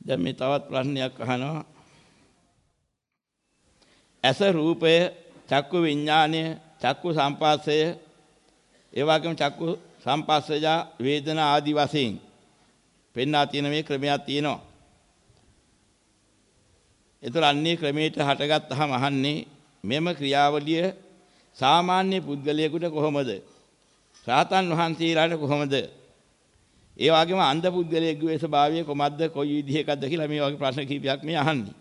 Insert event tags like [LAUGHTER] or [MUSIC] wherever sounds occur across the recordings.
දැන් මේ තවත් ප්‍රශ්නයක් අහනවා. ඇස රූපය, චක්කු විඥානය, චක්කු සම්පස්සය, ඒ වගේම චක්කු සම්පස්සජ වේදනා ආදි වශයෙන් පෙන්වා තියෙන මේ ක්‍රමයක් තියෙනවා. ඒතර අන්නේ ක්‍රමයට හටගත්තාම අහන්නේ මෙම ක්‍රියාවලිය සාමාන්‍ය පුද්ගලයෙකුට කොහොමද? රාතන් වහන්සේලාට කොහොමද? ඒ වගේම අන්ධ පුද්ගලයෙකුගේ ස්වභාවය කොහොමද? කොයි විදිහකද කියලා මේ වගේ ප්‍රශ්න කිහිපයක් මේ අහන්නේ.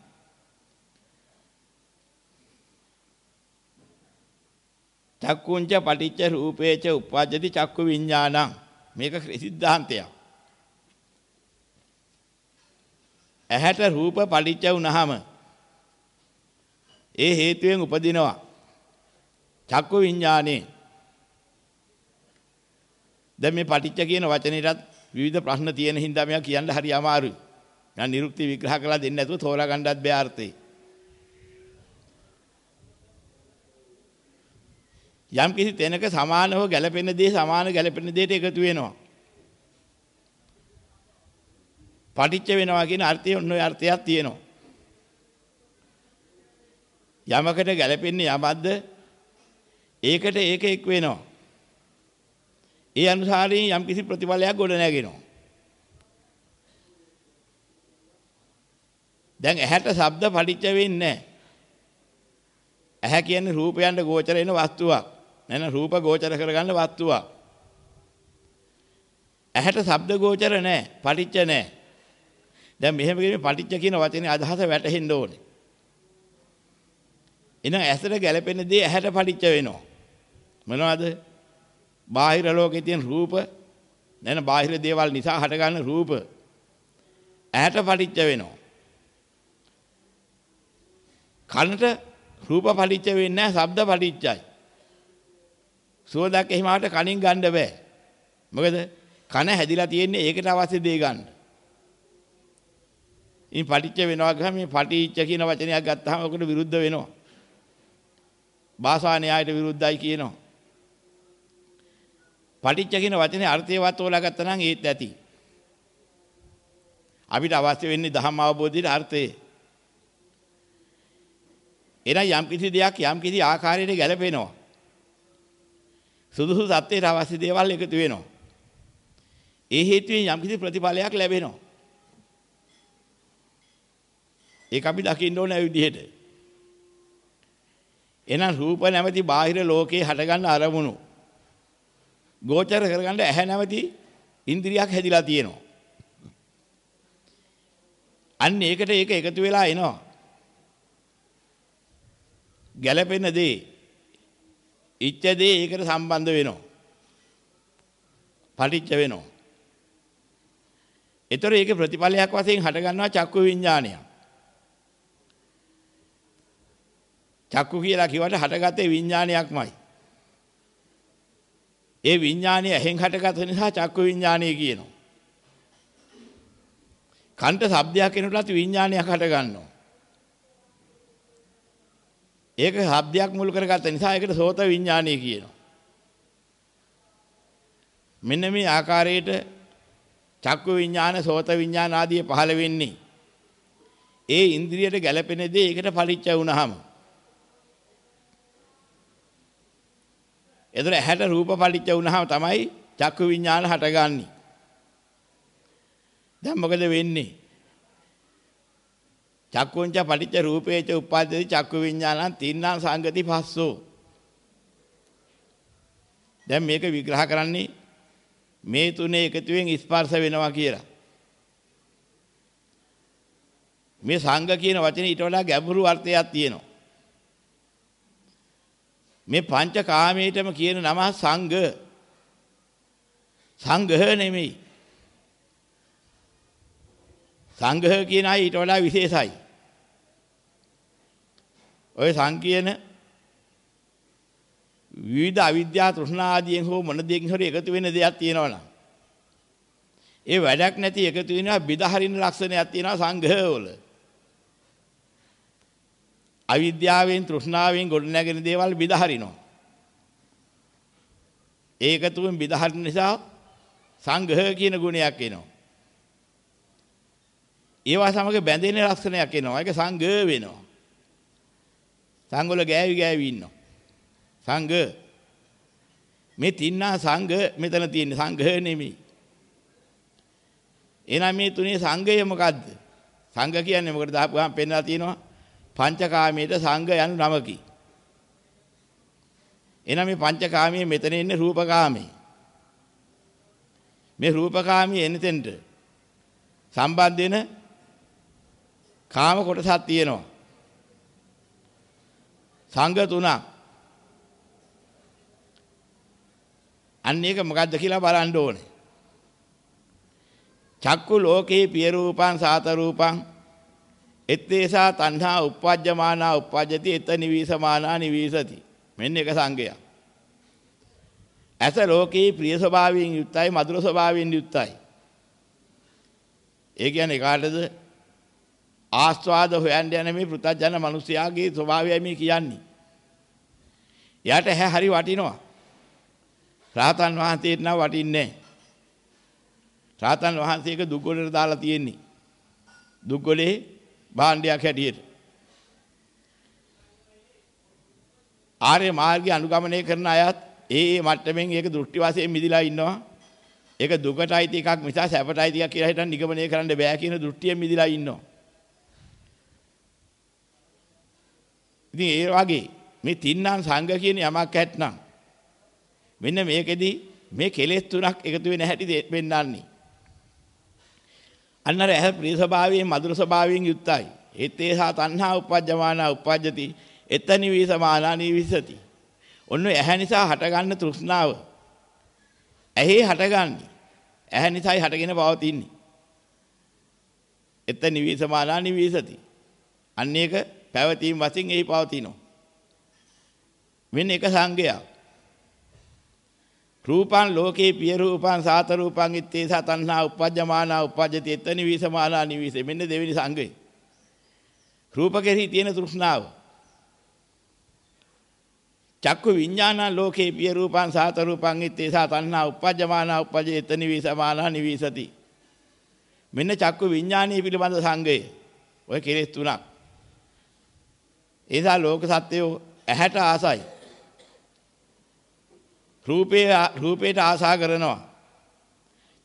චක්කුංච පටිච්ච රූපේච උප්පජ්ජති චක්කු විඥානං මේක සිද්ධාන්තයක්. ඇහැට රූප පටිච්ච වුනහම ඒ හේතුවෙන් උපදිනවා චක්කු විඥානේ දැන් මේ පටිච්ච කියන වචනේටත් විවිධ ප්‍රශ්න තියෙන හින්දා මෙයා කියන්න හරි අමාරුයි. මම නිරුක්ති විග්‍රහ කළා දෙන්නේ නැතුව තෝරා ගන්නවත් බෑ අර්ථේ. යම් කිසි තැනක සමානව ගැළපෙන දේ සමාන ගැළපෙන දෙයට එකතු වෙනවා. පටිච්ච වෙනවා කියන අර්ථය ඔන්න ඔය අර්ථයක් තියෙනවා. යමකට ගැළපෙන්නේ යමක්ද ඒකට ඒක එක් වෙනවා. ඒ අනුසාරයෙන් යම් කිසි ප්‍රතිඵලයක් ගොඩ නැගෙනවා. දැන් ඇහැට ශබ්ද පටිච්ච වෙන්නේ නැහැ. ඇහැ කියන්නේ රූපයන්ට ගෝචර වෙන වස්තුවක්. නැන රූප ගෝචර කරගන්න වස්තුවක්. ඇහැට ශබ්ද ගෝචර නැහැ, පටිච්ච නැහැ. දැන් මෙහෙම කියන්නේ පටිච්ච කියන වචනේ අදහස වැටහෙන්න ඕනේ. එහෙනම් ඇසට ගැලපෙන දේ ඇහැට පටිච්ච වෙනවා. මොනවද? බාහිර ලෝකේ තියෙන රූප නැන බාහිර දේවල් නිසා හටගන්න රූප ඇහැට පටිච්ච වෙනවා. කනට රූප පටිච්ච වෙන්නේ නැහැ, ශබ්ද පටිච්චයි. සුවඳක් එහෙම ආවට කනින් ගන්න බෑ. මොකද කන හැදිලා තියෙන්නේ ඒකට අවශ්‍ය දේ ගන්න. ඉතින් පටිච්ච වෙනවා ගහම මේ පටිච්ච කියන වචනයක් ගත්තාම ඔකට විරුද්ධ වෙනවා. භාෂා න්‍යායට විරුද්ධයි කියනවා. පටිච්ච කියන වචනේ අර්ථයවත් හොලා ගත්තා නම් ඒත් ඇති. අපිට අවශ්‍ය වෙන්නේ ධම්ම අවබෝධයේ අර්ථය. එනම් යම් කිසි දෙයක් යම් කිසි ආකාරයකට ගැලපෙනවා. සුදුසු සත්‍යයට අවශ්‍ය දේවල් එකතු වෙනවා. ඒ හේතුවෙන් යම් කිසි ප්‍රතිඵලයක් ලැබෙනවා. ඒක අපි දකින්න ඕන ඒ විදිහට. එහෙනම් රූප නැමැති බාහිර ලෝකේ හටගන්න අරමුණු ගෝචර කරගන්න ඇහැ නැමැති ඉන්ද්‍රියක් හැදිලා තියෙනවා. අන්න ඒකට ඒක එකතු වෙලා එනවා. ගැළපෙන දේ ඉච්ඡ දේ ඒකට සම්බන්ධ වෙනවා. පටිච්ච වෙනවා. ඒතර ඒකේ ප්‍රතිඵලයක් වශයෙන් හට ගන්නවා චක්කු විඥානය. චක්කු කියලා කිව්වට හටගත්තේ විඥානයක්මයි. ඒ විඥානය ඇහෙන් හටගත් නිසා චක්කු විඥානය කියනවා. කන්ට ශබ්දයක් එනකොටත් විඥානයක් හට ගන්නවා. ඒක ශබ්දයක් මුල් කරගත්ත නිසා ඒකට සෝත විඥානය කියනවා. මෙන්න මේ ආකාරයට චක්කු විඥාන සෝත විඥාන ආදී පහළ වෙන්නේ. ඒ ඉන්ද්‍රියට ගැළපෙන දේ ඒකට පරිච්ඡ වුණාම. එතන ඇහැට රූප පරිච්ඡ වුණාම තමයි චක්කු විඥාන හටගන්නේ. දැන් මොකද වෙන්නේ? චක්කුංච පටිච්ච රූපේච උප්පද්දති චක්කු විඥානං තින්නම් සංගති පස්සෝ දැන් මේක විග්‍රහ කරන්නේ මේ තුනේ එකතුවෙන් ස්පර්ශ වෙනවා කියලා මේ සංඝ කියන වචනේ ඊට වඩා ගැඹුරු අර්ථයක් තියෙනවා මේ පංච කාමයේටම කියන නම සංඝ සංඝහ නෙමෙයි සංඝහ කියන අය ඊට වඩා විශේෂයි. ඔය සංකීර්ණ විවිධ අවිද්‍යා තෘෂ්ණා ආදියෙන් හෝ මොන දෙයකින් හරි එකතු වෙන දෙයක් තියෙනවනම් ඒ වැඩක් නැති එකතු වෙනවා බිදහරින ලක්ෂණයක් තියෙනවා සංඝවල. අවිද්‍යාවෙන් තෘෂ්ණාවෙන් ගොඩනැගෙන දේවල් බිදහරිනවා. ඒකතුවෙන් බිදහරින නිසා සංඝහ කියන ගුණයක් එනවා. ඒවා සමග බැඳෙන ලක්ෂණයක් එනවා. ඒක සංඝ වෙනවා. සංඝවල ගෑවි ගෑවි ඉන්නවා. සංඝ මේ තින්නා සංඝ මෙතන තියෙන සංඝ නෙමෙයි. එහෙනම් මේ තුනේ සංඝය මොකද්ද? සංඝ කියන්නේ මොකටද දාපුවාම පෙන්නලා තියෙනවා. පංචකාමයේද සංඝ යනු නමකි. එහෙනම් මේ පංචකාමයේ මෙතන ඉන්නේ රූපකාමයේ. මේ රූපකාමී එනතෙන්ට සම්බන්ධ වෙන කාම කොටසක් තියෙනවා. සංඝ තුනක්. අන්න ඒක මොකද්ද කියලා බලන්න ඕනේ. චක්කු ලෝකේ පිය රූපං සාත රූපං එත්තේසා තණ්හා uppajjamaana uppajjati එත නිවිසමානා නිවිසති. මෙන්න එක සංගයක්. ඇස ලෝකේ ප්‍රිය ස්වභාවයෙන් යුක්තයි මధుර ස්වභාවයෙන් යුක්තයි. ඒ කියන්නේ කාටද? ආස්වාද හොයන්න යන මේ පෘථජන මිනිසයාගේ ස්වභාවයයි මේ කියන්නේ. එයාට හැ හරි වටිනවා. රාතන් වහන්සේට නම් වටින්නේ නැහැ. රාතන් වහන්සේක දුක්ගොඩට දාලා තියෙන්නේ. දුක්ගොඩේ භාණ්ඩයක් හැටියට. ආර්ය මාර්ගය අනුගමනය කරන අයත් ඒ ඒ මට්ටමින් ඒක දෘෂ්ටි වශයෙන් මිදිලා ඉන්නවා. ඒක දුකටයි එකක් මිස සැපටයි ටිකක් කියලා හිතන් නිගමනය කරන්න බෑ කියන දෘෂ්ටියෙන් මිදිලා ඉන්නවා. ඉතින් ඒ වගේ මේ තින්නම් සංඝ කියන යමක් ඇත්නම් මෙන්න මේකෙදි මේ කෙලෙස් තුනක් එකතු වෙන හැටි වෙන්නන්නේ. අන්නර ඇහ ප්‍රිය ස්වභාවයෙන් මధుර ස්වභාවයෙන් යුක්තයි. ඒතේසා තණ්හා උපජ්ජමානා උපජ්ජති එතනි විසමානා නිවිසති. ඔන්න ඇහැ නිසා හටගන්න තෘෂ්ණාව. ඇහි හටගන්නේ. ඇහැ නිසායි හටගෙන පවතින්නේ. එතනි විසමානා නිවිසති. අන්න ඒක පැවතීම වශයෙන් එහි පවතිනවා. මෙන්න එක සංගයක්. රූපං ලෝකේ පිය රූපං සාත රූපං ඉත්තේසා තණ්හා උපජ්ජමානා උපජ්ජති එතනි විසමානා නිවිසේ මෙන්න දෙවෙනි සංගය. රූප කෙරෙහි තියෙන තෘෂ්ණාව. චක්කු විඥාන ලෝකේ පිය රූපං සාත රූපං ඉත්තේසා තණ්හා උපජ්ජමානා උපජ්ජති එතනි විසමානා නිවිසති. මෙන්න චක්කු විඥානීය පිළිබඳ සංගය. ඔය කෙලෙස් තුනක්. ඒසා ලෝක සත්‍යෝ ඇහැට ආසයි. රූපේ රූපේට ආසා කරනවා.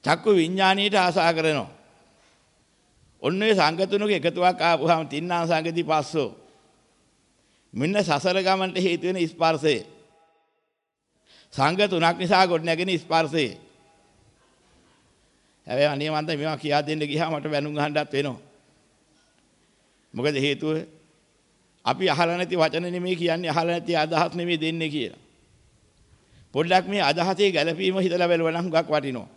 චක්කු විඥානීයට ආසා කරනවා. ඔන්න ඔය සංගතුණක එකතුවක් ආපුවාම තින්නා සංගති පස්සෝ. මෙන්න සසර ගමන්ට හේතු වෙන ස්පර්ශය. සංග තුනක් නිසා ගොඩ නැගෙන ස්පර්ශය. හැබැයි අනේ මන්ද මේවා කියා දෙන්න ගියාම මට වැනුම් ගහන්නත් වෙනවා. මොකද හේතුව අපි අහලා නැති වචන නෙමෙයි කියන්නේ අහලා නැති අදහස් නෙමෙයි දෙන්නේ කියලා. පොඩ්ඩක් මේ අදහසේ ගැළපීම හිතලා බලුවා නම් හුඟක් වටිනවා.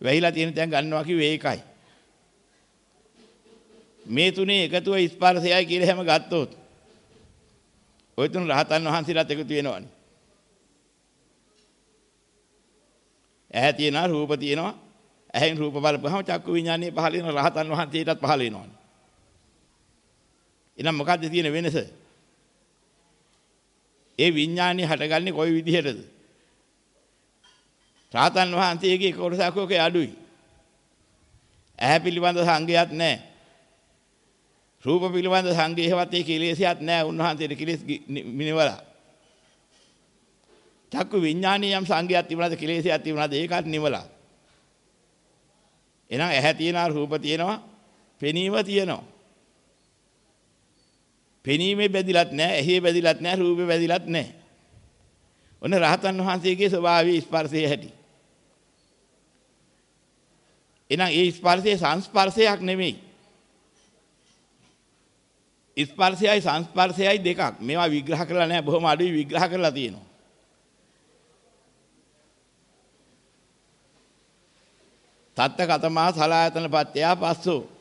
වැහිලා තියෙන තැන් ගන්නවා කිව්වේ ඒකයි. මේ තුනේ එකතුව ස්පර්ශයයි කියලා හැම ගත්තොත් ඔය තුන රහතන් වහන්සේලාත් එකතු වෙනවනේ. ඇහැ තියෙනවා රූප තියෙනවා ඇහෙන් රූප බලපුවහම චක්කු විඥානයේ පහළ වෙන රහතන් වහන්සේටත් පහළ වෙනවනේ. එහෙනම් මොකද්ද තියෙන වෙනස? ඒ විඥානේ හටගන්නේ කොයි විදිහටද? රාතන් වහන්සේගේ කොටසක් ඔකේ අඩුයි. ඇහැ පිළිබඳ සංගයක් නැහැ. රූප පිළිබඳ සංගේහවත් ඒ කෙලෙසියක් නැහැ. උන්වහන්සේට කෙලෙස් මිනවලා. චක්කු විඥානීය යම් සංගයක් තිබුණාද කෙලෙසියක් තිබුණාද ඒකත් නිවලා. එහෙනම් ඇහැ තියෙනවා රූප තියෙනවා පෙනීම තියෙනවා. පෙනීමේ බැදිලත් නැහැ, ඇහි බැදිලත් නැහැ, රූපේ බැදිලත් නැහැ. ඔන්න රහතන් වහන්සේගේ ස්වභාවී ස්පර්ශයේ හැටි. එහෙනම් ඒ ස්පර්ශය සංස්පර්ශයක් නෙමෙයි. ස්පර්ශයයි සංස්පර්ශයයි දෙකක්. මේවා විග්‍රහ කරලා නැහැ, බොහොම අඩුයි විග්‍රහ කරලා තියෙනවා. තත්ත කතමා සලායතන පත්‍යා පස්සෝ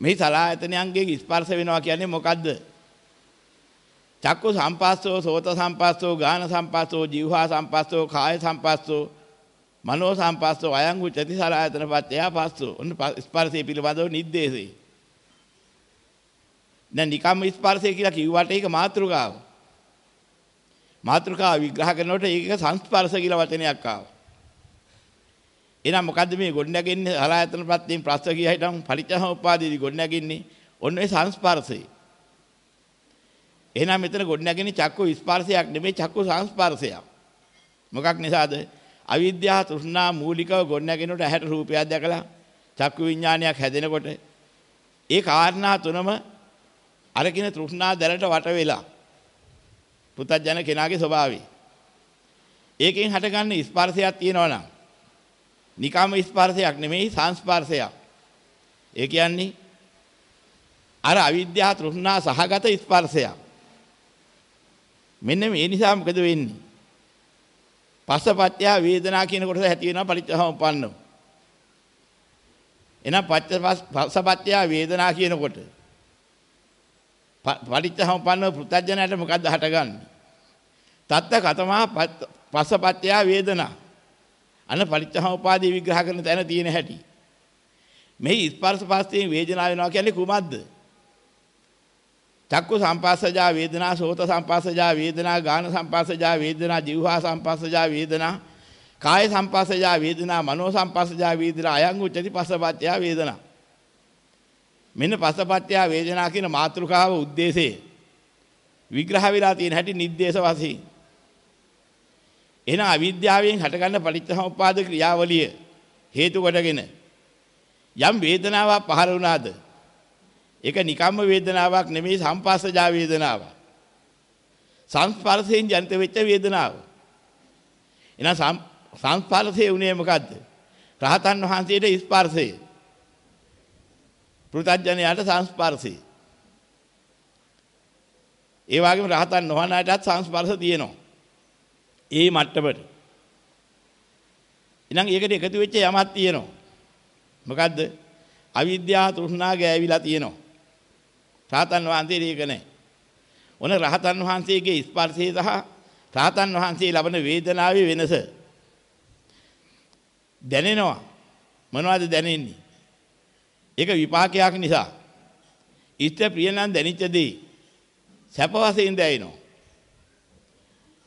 මේ සලායතනයන්ගේ ස්පර්ශ වෙනවා කියන්නේ මොකද්ද? චක්කු සම්පස්සෝ, සෝත සම්පස්සෝ, ගාන සම්පස්සෝ, જીවහා සම්පස්සෝ, කාය සම්පස්සෝ, මනෝ සම්පස්සෝ, අයං උච්චති සලායතන පත්‍යා පස්සෝ. ඔන්න ස්පර්ශය පිළිබඳව නිर्देशේ. දැන් නිකම් ස්පර්ශය කියලා කිව්වට ඒක මාත්‍රිකාව. මාත්‍රිකාව විග්‍රහ කරනකොට ඒක සංස්පර්ශ කියලා වචනයක් ආවා. එහෙනම් මොකද්ද මේ ගොඩනැගෙන්නේ සලආයතන ප්‍රත්‍යයෙන් ප්‍රස්ත කිය හිටම් පරිච්ඡහෝපාදීදී ගොඩනැගෙන්නේ ඔන්න ඒ සංස්පර්ශය. එහෙනම් මෙතන ගොඩනැගෙන්නේ චක්කු ස්පර්ශයක් නෙමෙයි චක්කු සංස්පර්ශයක්. මොකක් නිසාද? අවිද්‍යාව තෘෂ්ණා මූලිකව ගොඩනැගෙනකොට ඇහැට රූපයක් දැකලා චක්කු විඥානයක් හැදෙනකොට ඒ කාරණා තුනම අරකින තෘෂ්ණා දැලට වට වෙලා පුතත්ජන කෙනාගේ ස්වභාවය. ඒකෙන් හටගන්න ස්පර්ශයක් තියෙනවා නම් නිකාම ස්පර්ශයක් නෙමෙයි සංස්පර්ශයක්. ඒ කියන්නේ අර අවිද්‍යාව තෘෂ්ණා සහගත ස්පර්ශයක්. මෙන්න මේ නිසා මොකද වෙන්නේ? පස්සපත්‍ය වේදනා කියන කොටස ඇති වෙනවා පරිච්ඡසමුප්පන්නව. එහෙනම් පස්සපත්‍ය වේදනා කියනකොට පරිච්ඡසමුප්පන්නව පෘථජ්ජනයට මොකද්ද හටගන්නේ? තත්ත කතමා පස්සපත්‍ය වේදනා. අන්න පටිච්චසමුපාදය විග්‍රහ කරන තැන තියෙන හැටි. මෙහි ස්පර්ශ පස්යෙන් වේදනාව වෙනවා කියන්නේ කුමක්ද? චක්කු සම්පස්සජා වේදනා, සෝත සම්පස්සජා වේදනා, ගාන සම්පස්සජා වේදනා, જીවහා සම්පස්සජා වේදනා, කාය සම්පස්සජා වේදනා, මනෝ සම්පස්සජා වේදනා, අයං උච්චති පස්සපත්ත්‍ය වේදනා. මෙන්න පස්සපත්ත්‍ය වේදනා කියන මාතෘකාව ಉದ್ದೇಶේ විග්‍රහ වෙලා තියෙන හැටි නිද්දේශ වශයෙන් එහෙනම් අවිද්‍යාවෙන් හටගන්න පටිච්චසමුප්පාද ක්‍රියාවලිය හේතු කොටගෙන යම් වේදනාවක් පහළ වුණාද ඒක නිකම්ම වේදනාවක් නෙමෙයි සංපස්සජා වේදනාවක්. සංස්පර්ශයෙන් ජනිත වෙච්ච වේදනාව. එහෙනම් සංස්පර්ශයේ උනේ මොකද්ද? රහතන් වහන්සේට ස්පර්ශය. පෘථග්ජනයාට සංස්පර්ශය. ඒ වගේම රහතන් නොවනාටත් සංස්පර්ශ තියෙනවා. ඒ මට්ටමට. එහෙනම් ඒකට එකතු වෙච්ච යමක් තියෙනවා. මොකද්ද? අවිද්‍යාව තෘෂ්ණා ගෑවිලා තියෙනවා. රහතන් වහන්සේ ඒක නැහැ. ඔන රහතන් වහන්සේගේ ස්පර්ශය සහ රහතන් වහන්සේ ලබන වේදනාවේ වෙනස දැනෙනවා. මොනවද දැනෙන්නේ? ඒක විපාකයක් නිසා. ඉෂ්ට ප්‍රිය නම් දැනිච්ච දේ සැප වශයෙන් දැනෙනවා.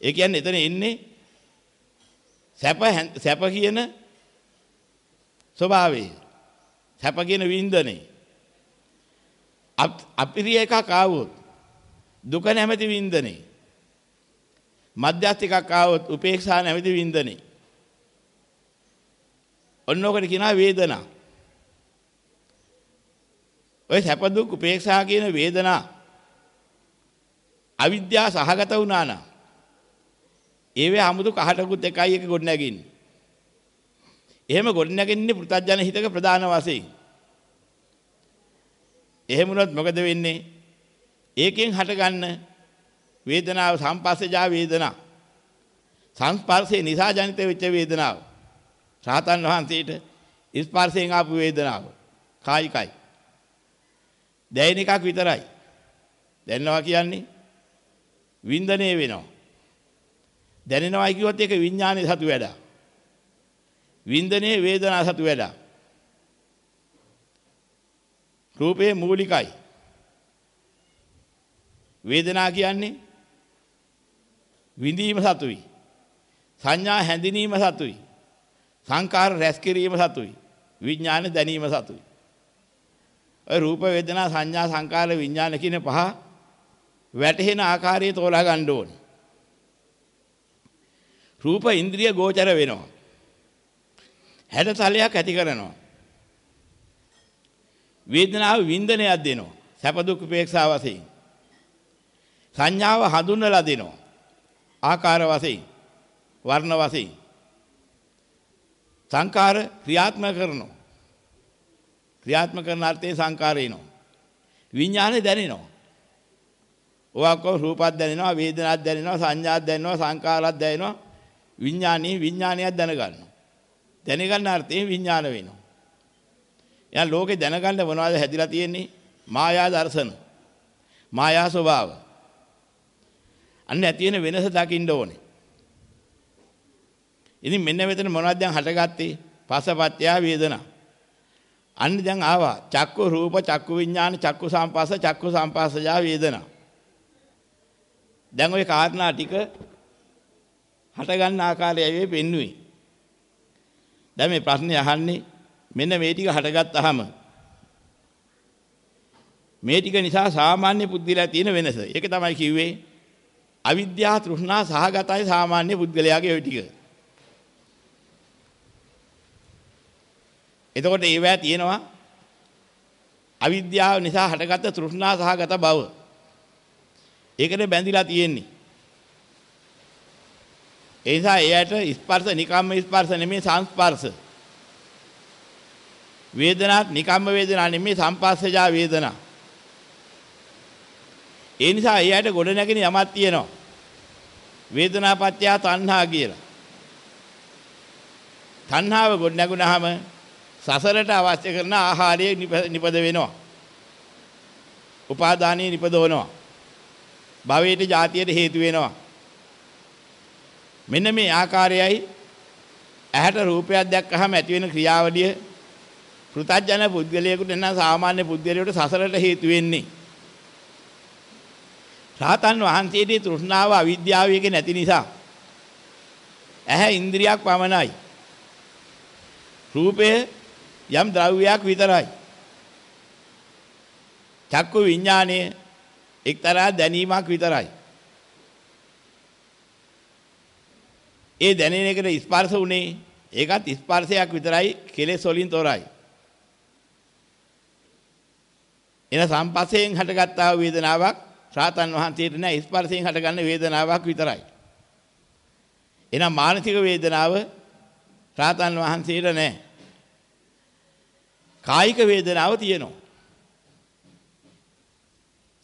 ඒ කියන්නේ එතන ඉන්නේ සැප සැප කියන ස්වභාවය. සැප කියන වින්දනේ. අපිරිය එකක් ආවොත් දුක නැමැති වින්දනේ. මධ්‍යස්ථ එකක් ආවොත් උපේක්ෂා නැමැති වින්දනේ. ඔන්නෝකට කියනවා වේදනා. ඔය සැප දුක් උපේක්ෂා කියන වේදනා අවිද්‍යාව සහගත වුණා නම් ඒවේ 아무තු කහටකුත් එකයි එක ගොඩ නැගින්නේ. එහෙම ගොඩ නැගින්නේ පෘථජන හිතක ප්‍රධාන වශයෙන්. එහෙම වුණොත් මොකද වෙන්නේ? ඒකෙන් හටගන්න වේදනාව සංපස්සජා වේදනා. සංස්පර්ශේ නිසා ජනිත වෙච්ච වේදනාව. රාතන් වහන්සේට ස්පර්ශයෙන් ආපු වේදනාව. කායිකයි. දැයින එකක් විතරයි. දැනනවා කියන්නේ වින්දනය වෙනවා. දැනෙනවා කිව්වොත් ඒක විඥානයේ සතු වැඩක්. වින්දනයේ වේදනා සතු වැඩක්. රූපේ මූලිකයි. වේදනා කියන්නේ විඳීම සතුයි. සංඥා හැඳිනීම සතුයි. සංකාර රැස් කිරීම සතුයි. විඥාන දැනීම සතුයි. ඔය රූප වේදනා සංඥා සංකාර විඥාන කියන පහ වැටහෙන ආකාරය තෝරා ගන්න ඕනේ. රූප ඉන්ද්‍රිය ගෝචර වෙනවා. හැඩතලයක් ඇති කරනවා. වේදනාව වින්දනයක් දෙනවා. සැප දුක් උපේක්ෂා වශයෙන්. සංඥාව හඳුන්වලා දෙනවා. ආකාර වශයෙන්, වර්ණ වශයෙන්. සංකාර ක්‍රියාත්මක කරනවා. ක්‍රියාත්මක කරන අර්ථයේ සංකාරය එනවා. විඥානේ දැනෙනවා. ඔයක්කො රූපයක් දැනෙනවා, වේදනාවක් දැනෙනවා, සංඥාවක් දැනෙනවා, සංකාරයක් දැනෙනවා. විඥානී විඥානයක් දැනගන්නවා. දැනගන්න අර්ථයෙන් විඥාන වෙනවා. එහෙනම් ලෝකේ දැනගන්න මොනවද හැදිලා තියෙන්නේ? මායා දර්ශන. මායා ස්වභාව. අන්න ඇති වෙන වෙනස දකින්න ඕනේ. ඉතින් මෙන්න මෙතන මොනවද දැන් හටගත්තේ? පසපත්‍ය වේදනා. අන්න දැන් ආවා. චක්කු රූප චක්කු විඥාන චක්කු සම්පස්ස චක්කු සම්පස්සජා වේදනා. දැන් ওই කාරණා ටික හට ගන්න ආකාරය ඇවිත් පෙන්වුවේ. දැන් මේ ප්‍රශ්නේ අහන්නේ මෙන්න මේ ටික හටගත්තාම මේ ටික නිසා සාමාන්‍ය පුද්ගලයා තියෙන වෙනස. ඒක තමයි කිව්වේ අවිද්‍යාව තෘෂ්ණා සහගතයි සාමාන්‍ය පුද්ගලයාගේ ওই ටික. එතකොට ඒවැය තියෙනවා අවිද්‍යාව නිසා හටගත්ත තෘෂ්ණා සහගත බව. ඒකට බැඳිලා තියෙන්නේ. ඒ නිසා එයට ස්පර්ශ නිකම්ම ස්පර්ශ නෙමෙයි සංස්පර්ශ. වේදනාත් නිකම්ම වේදනා නෙමෙයි සංපස්සජා වේදනා. ඒ නිසා එයට ගොඩ නැගෙන යමක් තියෙනවා. වේදනාපත්‍ය තණ්හා කියලා. තණ්හාව ගොඩ නැගුණාම සසරට අවශ්‍ය කරන ආහාරය නිපද වෙනවා. උපාදානීය නිපදවනවා. භවයට જાතියට හේතු වෙනවා. මෙන්න මේ ආකාරයයි ඇහැට රූපයක් දැක්කහම ඇති වෙන ක්‍රියාවලිය පෘථජන පුද්ගලයෙකුට නම් සාමාන්‍ය පුද්ගලයෙකුට සසරට හේතු වෙන්නේ. රාතන් වහන්සේගේ තෘෂ්ණාව අවිද්‍යාව එක නැති නිසා ඇහැ ඉන්ද්‍රියක් පමණයි. රූපය යම් ද්‍රව්‍යයක් විතරයි. චක්කු විඥානය එක්තරා දැනීමක් විතරයි. ඒ දැනෙන එකට ස්පර්ශ උනේ ඒකත් ස්පර්ශයක් විතරයි කෙලෙස් වලින් තොරයි. එන සම්පස්යෙන් හටගත්තා වේදනාවක් රාතන් වහන්සේට නෑ ස්පර්ශයෙන් හටගන්න වේදනාවක් විතරයි. එහෙනම් මානසික වේදනාව රාතන් වහන්සේට නෑ. කායික වේදනාව තියෙනවා.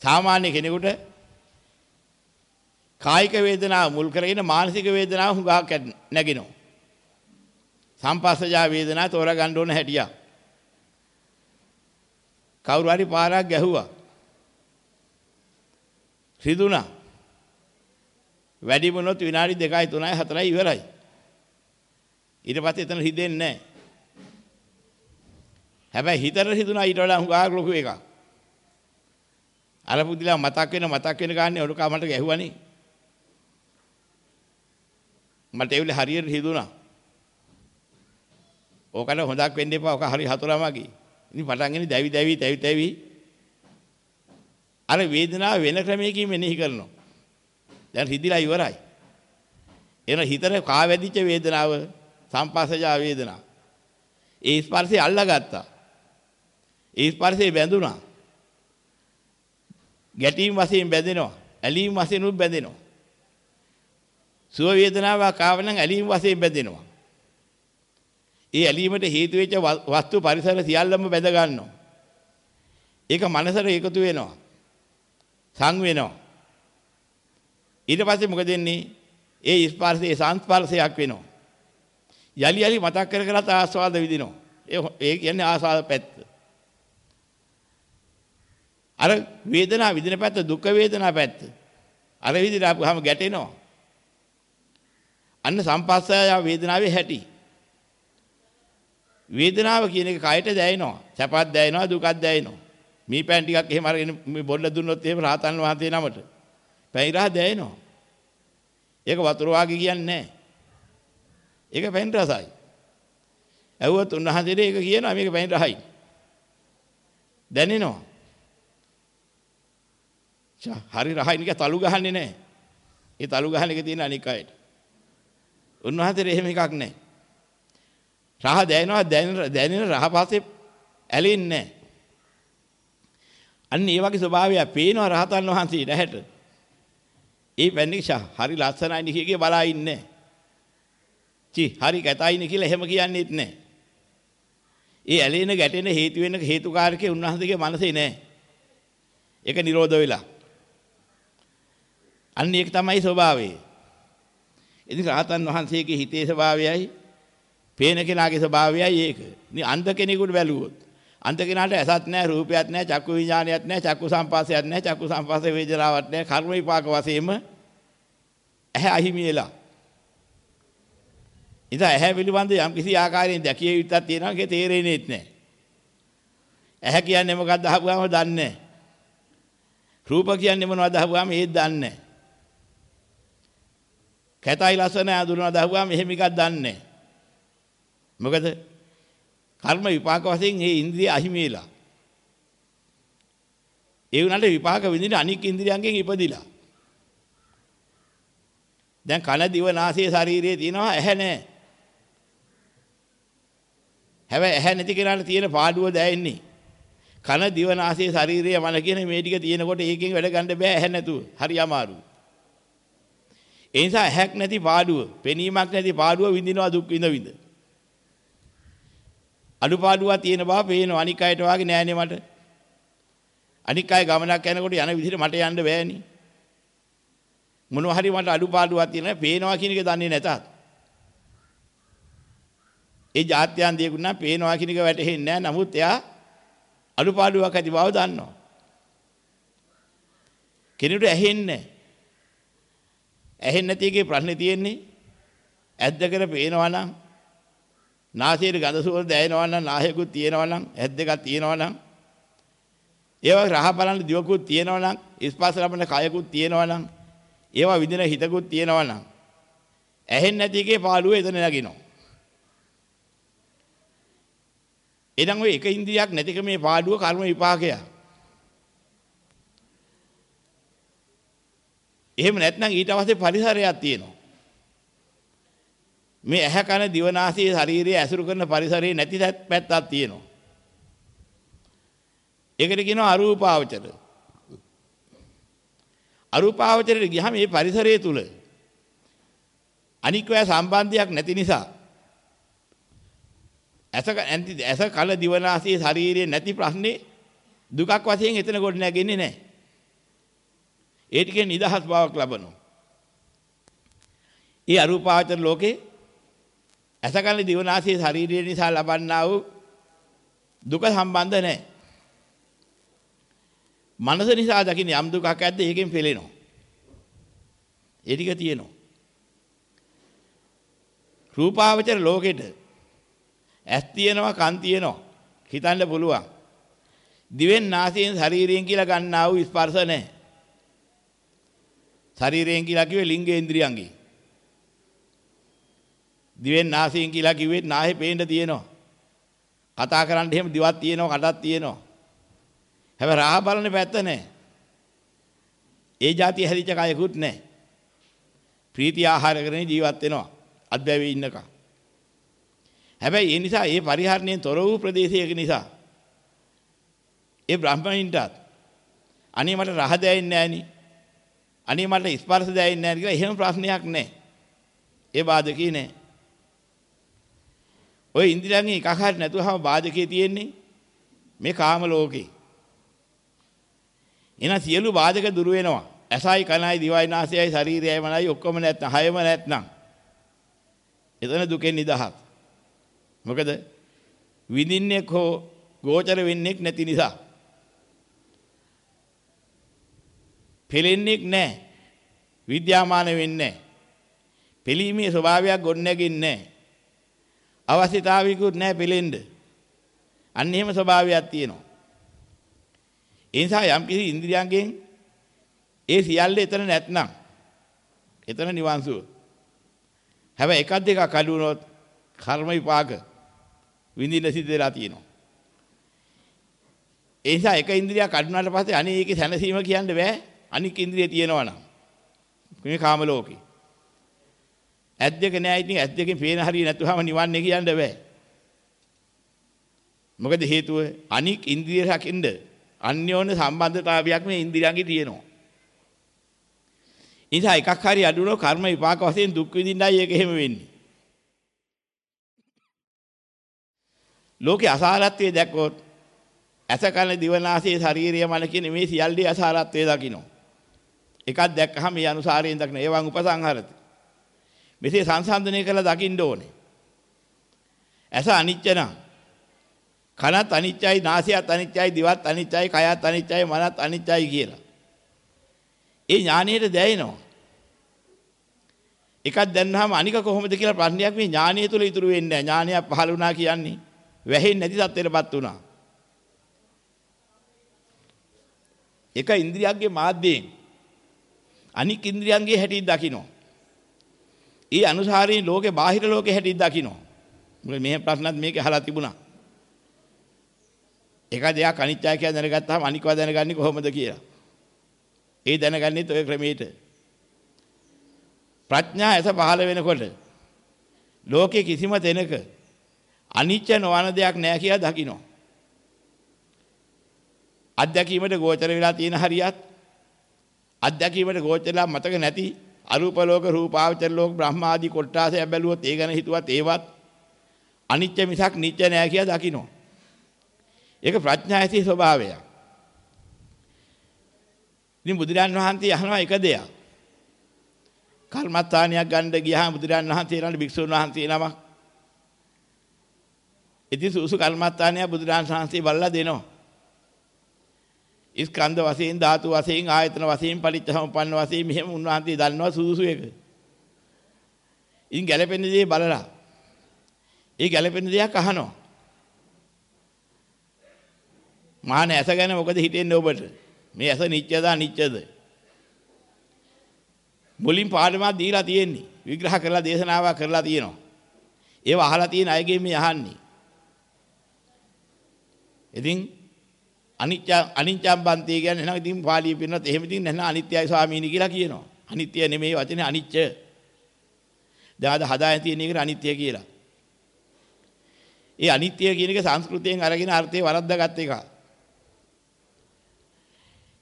සාමාන්‍ය කෙනෙකුට කායික වේදනාව මුල් කරගෙන මානසික වේදනාව හුඟක් නැගිනවා. සම්පස්සජා වේදනාව තෝරා ගන්න ඕන හැටියක්. කවුරු හරි පාරක් ගැහුවා. රිදුනා. වැඩි වුණොත් විනාඩි 2යි 3යි 4යි ඉවරයි. ඊට පස්සේ එතන රිදෙන්නේ නැහැ. හැබැයි හිතට රිදුනා ඊට වඩා හුඟක් ලොකු එකක්. අර පුදුලා මතක් වෙන මතක් වෙන ගානේ ඔඩුකා මට ගැහුවනේ. මට ඒවිල හරියට හිදුණා. ඕකට හොඳක් වෙන්න එපා. ඔක හරි හතුරමගේ. ඉතින් පටන් ගෙන දැවි දැවි තැවි තැවි අර වේදනාව වෙන ක්‍රමයකින් මෙනෙහි කරනවා. දැන් හිදිලා ඉවරයි. එන හිතට කා වැදිච්ච වේදනාව සම්පස්සජා වේදනාව. ඒ ස්පර්ශය අල්ලගත්තා. ඒ ස්පර්ශය බැඳුනා. ගැටීම් වශයෙන් බැඳෙනවා. ඇලීම් වශයෙන් උත් බැඳෙනවා. සුව වේදනාවක් ආව නම් ඇලීම් වශයෙන් බැඳෙනවා. ඒ ඇලීමට හේතු වෙච්ච වස්තු පරිසර සියල්ලම බැඳ ගන්නවා. ඒක මනසට එකතු වෙනවා. සං වෙනවා. ඊට පස්සේ මොකද වෙන්නේ? ඒ ස්පර්ශයේ සංස්පර්ශයක් වෙනවා. යලි යලි මතක් කර කරත් ආස්වාද විඳිනවා. ඒ කියන්නේ ආස්වාද පැත්ත. අර වේදනාව විඳින පැත්ත දුක් වේදනා පැත්ත. අර විදිහට ආපුවාම ගැටෙනවා. අන්න සම්පස්සය වේදනාවේ හැටි. වේදනාව කියන එක කයට දැනෙනවා. සැපත් දැනෙනවා දුකත් දැනෙනවා. මේ පෑන් ටිකක් එහෙම අරගෙන මේ බොල්ල දුන්නොත් එහෙම රහතන් වහන්සේ නමට පැණි රහ දැනෙනවා. ඒක වතුර වාගේ කියන්නේ නැහැ. ඒක පැණි රසයි. ඇහුවත් උන්වහන්සේට ඒක කියනවා මේක පැණි රහයි. දැනෙනවා. හරි රහයි නික තලු ගහන්නේ නැහැ. ඒ තලු ගහන එක තියෙන අනික් අයට. උන්වහන්සේට එහෙම එකක් නැහැ. රහ දැනෙනවා දැනෙන දැනෙන රහ පස්සේ ඇලෙන්නේ නැහැ. අන්න ඒ වගේ ස්වභාවයක් පේනවා රහතන් වහන්සේ නැහැට. ඒ පැනික්ෂා හරි ලස්සනයි නේ කියගේ බලා ඉන්නේ. චි හරි කැතයිනේ කියලා එහෙම කියන්නේත් නැහැ. ඒ ඇලෙන ගැටෙන හේතු වෙන හේතුකාරකේ උන්වහන්සේගේ මනසේ නැහැ. ඒක නිරෝධ වෙලා. අන්න ඒක තමයි ස්වභාවය. ඉතින් රහතන් වහන්සේගේ හිතේ ස්වභාවයයි පේන කෙනාගේ ස්වභාවයයි ඒක. ඉතින් අන්ධ කෙනෙකුට බැලුවොත් අන්ත කෙනාට ඇසත් නැහැ රූපයක් නැහැ චක්කු විඥානයක් නැහැ චක්කු සංපාසයක් නැහැ චක්කු සංපාස වේදනාවක් නැහැ කර්ම විපාක වශයෙන්ම ඇහැ අහිමි වෙලා ඉතින් ඇහැ පිළිබඳ යම් කිසි ආකාරයෙන් දැකිය යුත්තක් තියෙනවා ඒක තේරෙන්නේ නැහැ. ඇහැ කියන්නේ මොකක්ද අහපුවාම දන්නේ නැහැ. රූප කියන්නේ මොනවද අහපුවාම ඒත් දන්නේ නැහැ. කැතයි ලස්සන අඳුනනවද අහපුවාම එහෙම එකක් දන්නේ නැහැ මොකද කර්ම විපාක වශයෙන් මේ ඉන්ද්‍රිය අහිමි වෙලා. ඒ උනාට විපාක විඳින අනික් ඉන්ද්‍රියයන්ගෙන් ඉපදිලා. දැන් කන දිව නාසය ශරීරයේ තියෙනවා ඇහැ නැහැ. හැබැයි ඇහැ නැති කෙනාට තියෙන පාඩුව දැනෙන්නේ. කන දිව නාසය ශරීරය මන කියන මේ ටික තියෙනකොට ඒකෙන් වැඩ ගන්න බෑ ඇහැ නැතුව. හරි අමාරුයි. ඒ නිසා ඇහැක් නැති පාඩුව, පෙනීමක් නැති පාඩුව විඳිනවා දුක් විඳ විඳ. අඩුපාඩුවක් තියෙන බව පේනවා අනික් අයට වාගේ නෑනේ මට. අනික් අය ගමනක් යනකොට යන විදිහට මට යන්න බෑනේ. මොනවා හරි මට අඩුපාඩුවක් තියෙනවා පේනවා කියන එක දන්නේ නැතත්. ඒ જાත්‍යන් දියුණා නම් පේනවා කියන එක වැටහෙන්නේ නැහැ. නමුත් එයා අඩුපාඩුවක් ඇති බව දන්නවා. කෙනෙකුට ඇහෙන්නේ ඇහෙන්නේ නැති එකේ ප්‍රශ්නේ තියෙන්නේ ඇද්ද කර පේනවා නම් නාසයේ ගඳ සුවඳ දැනෙනවා නම් නාහයකුත් තියෙනවා නම් ඇස් දෙකක් තියෙනවා නම් ඒවා රහ බලන්න දිවකුත් තියෙනවා නම් ස්පර්ශ ලබන කයකුත් තියෙනවා නම් ඒවා විඳින හිතකුත් තියෙනවා නම් ඇහෙන්නේ නැති එකේ පාළුව එතන නැගිනවා එහෙනම් ඔය එක ඉන්ද්‍රියක් නැතිකමේ පාඩුව කර්ම විපාකයක්. එහෙම නැත්නම් ඊට අවශ්‍ය පරිසරයක් තියෙනවා. මේ ඇහැ කන දිවනාසය ශරීරය ඇසුරු කරන පරිසරයේ නැති පැත්තක් තියෙනවා. ඒකට කියනවා අරූපාවචර. අරූපාවචරයට ගියාම මේ පරිසරය තුල අනික් අය සම්බන්ධයක් නැති නිසා ඇස ඇස කල දිවනාසයේ ශරීරයේ නැති ප්‍රශ්නේ දුකක් වශයෙන් එතන කොට නැගෙන්නේ නැහැ. ඒ ටිකේ නිදහස් බවක් ලබනවා. ඒ අරූපාවචර ලෝකේ ඇස කල දිවනාසයේ ශරීරය නිසා ලබන්නා වූ දුක සම්බන්ධ නැහැ. මනස නිසා දකින්න යම් දුකක් ඇද්ද ඒකෙන් පෙළෙනවා. ඒ ටික තියෙනවා. රූපාවචර ලෝකෙට ඇස් තියෙනවා කන් තියෙනවා හිතන්න පුළුවන් දිවෙන් නාසයෙන් ශරීරයෙන් කියලා ගන්නා වූ ස්පර්ශ නැහැ ශරීරයෙන් කියලා කිව්වේ ලිංගේන්ද්‍රියන්ගේ දිවෙන් නාසයෙන් කියලා කිව්වේ නාහේ පේන්න තියෙනවා. කතා කරන්න එහෙම දිවක් තියෙනවා කටක් තියෙනවා. හැබැයි රාහ බලන පැත්ත නැහැ ඒ જાතිය හැදිච්ච කයකුත් නැහැ ප්‍රීති ආහාර කරගෙන ජීවත් වෙනවා. අත්බැවේ ඉන්නකම්. හැබැයි ඒ නිසා ඒ පරිහරණයෙන් තොර වූ ප්‍රදේශයක නිසා ඒ බ්‍රාහ්මණයින්ටත් අනේ මට රහ දැනෙන්නේ නැහෙනි. අනේ මට ස්පර්ශ දැනෙන්නේ නැහැ කියලා එහෙම ප්‍රශ්නයක් නැහැ. ඒ බාධකේ නැහැ. ඔය ඉන්ද්‍රියන්ගේ එකක් හරි නැතුවම බාධකේ තියෙන්නේ මේ කාම ලෝකේ. එන සියලු බාධක දුර වෙනවා. ඇසයි කනයි දිවයි නාසයයි ශරීරයයි මනයි ඔක්කොම නැත්නම් හයම නැත්නම් එතන දුකෙන් නිදහස්. මොකද විඳින්නේ හෝ ගෝචර වෙන්නේ නැති නිසා. පෙලෙන්නේ නැහැ. විද්‍යාමාන වෙන්නේ නැහැ. පෙලීමේ ස්වභාවයක් ගොඩනැගෙන්නේ නැහැ. අවශ්‍යතාවිකුත් නැහැ පෙලෙන්න. අන්න එහෙම ස්වභාවයක් තියෙනවා. ඒ නිසා යම් කිසි ඉන්ද්‍රියයන්ගෙන් ඒ සියල්ල එතන නැත්නම් එතන නිවන්සුව. හැබැයි එකක් දෙකක් අඩු වුණොත් කර්ම විපාක විඳින්න සිද්ධ වෙලා තියෙනවා. ඒ නිසා එක ඉන්ද්‍රියක් අඩුනාට පස්සේ අනේ ඒකේ සැනසීම කියන්න බෑ. අනික් ඉන්ද්‍රිය තියෙනවා නම්. මේ කාම ලෝකේ. ඇස් දෙක නෑ ඉතින් ඇස් දෙකෙන් පේන හරිය නැතුවම නිවන්නේ කියන්න බෑ. මොකද හේතුව අනික් ඉන්ද්‍රිය රකින්න අන්‍යෝන්‍ය සම්බන්ධතාවයක් මේ ඉන්ද්‍රියන්ගේ තියෙනවා. නිසා එකක් හරි අඩුනොත් කර්ම විපාක වශයෙන් දුක් විඳින්නයි ඒක එහෙම වෙන්නේ. ලෝකේ අසාරත්වයේ දැක්කොත් ඇස කන දිවනාසය ශාරීරිය මන කියන මේ සියල්ලේ අසාරත්වයේ දකින්න. එකක් දැක්කහම මේ අනුසාරයෙන් දකින්න ඒවන් උපසංහරති. මෙසේ සංසන්දනය කරලා දකින්න ඕනේ. ඇස අනිත්‍ය නම් කනත් අනිත්‍යයි නාසයත් අනිත්‍යයි දිවත් අනිත්‍යයි කයත් අනිත්‍යයි මනත් අනිත්‍යයි කියලා. ඒ ඥානයට දැනෙනවා. එකක් දැන්නාම අනික කොහොමද කියලා ප්‍රශ්නයක් මේ ඥානීය තුල ඉතුරු වෙන්නේ නැහැ. ඥානයක් පහළ වුණා කියන්නේ වැහෙන්නේ නැති තත්ත්වයටපත් වුණා. එක ඉන්ද්‍රියක්ගේ මාධ්‍යයෙන් අනික් ඉන්ද්‍රියන්ගේ හැටි දකින්න. ඒ අනුසාරයෙන් ලෝකේ බාහිර ලෝකේ හැටි දකින්න. මොකද මේ ප්‍රශ්නත් මේක අහලා තිබුණා. එක දෙයක් අනිත්‍යයි කියලා දැනගත්තාම අනිකව දැනගන්නේ කොහොමද කියලා. ඒ දැනගන්නෙත් ඔය ක්‍රමයට. ප්‍රඥා ඇස පහළ වෙනකොට ලෝකේ කිසිම තැනක අනිත්‍ය නොවන දෙයක් නැහැ කියලා දකිනවා. අත්දැකීමට ගෝචර වෙලා තියෙන හරියත් අත්දැකීමට ගෝචරලා මතක නැති අරූප ලෝක රූපාවචර ලෝක බ්‍රහ්මාදී කොට්ටාසය බැලුවොත් ඒ ගැන හිතුවත් ඒවත් අනිත්‍ය මිසක් නිත්‍ය නෑ කියලා දකිනවා. ඒක ප්‍රඥා ඇති ස්වභාවය. ඉතින් බුදුරන් වහන්සේ අහනවා එක දෙයක්. කර්මස්ථානියක් ගන්න ගියාම බුදුරන් වහන්සේ ඊළඟ භික්ෂුන් වහන්සේ නමක්. ඉතින් සුසු කර්මස්ථානිය බුදුරන් වහන්සේ බලලා දෙනවා. ස්කන්ධ වශයෙන් ධාතු වශයෙන් ආයතන වශයෙන් පරිච්ඡසමුප්පන්න වශයෙන් මෙහෙම උන්වහන්සේ දන්නවා සුදුසු එක. ඉතින් ගැළපෙන දේ බලලා ඒ ගැළපෙන දෙයක් අහනවා. මාන ඇස ගැන මොකද හිතෙන්නේ ඔබට? මේ ඇස නිත්‍යද අනිත්‍යද? මුලින් පාඩමක් දීලා තියෙන්නේ. විග්‍රහ කරලා දේශනාවක් කරලා තියෙනවා. ඒව අහලා තියෙන අයගෙන් මේ අහන්නේ. ඉතින් අනිත්‍ය අනිත්‍යම් බන්ති කියන්නේ එහෙනම් ඉතින් පාළිය පින්නත් එහෙම ඉතින් නැත්නම් අනිත්‍යයි ස්වාමීනි කියලා කියනවා. අනිත්‍ය නෙමෙයි වචනේ අනිත්‍ය. දැන් අද හදාගෙන තියෙන එකට අනිත්‍ය කියලා. ඒ අනිත්‍ය කියන එක සංස්කෘතියෙන් අරගෙන අර්ථය වරද්දාගත් එක.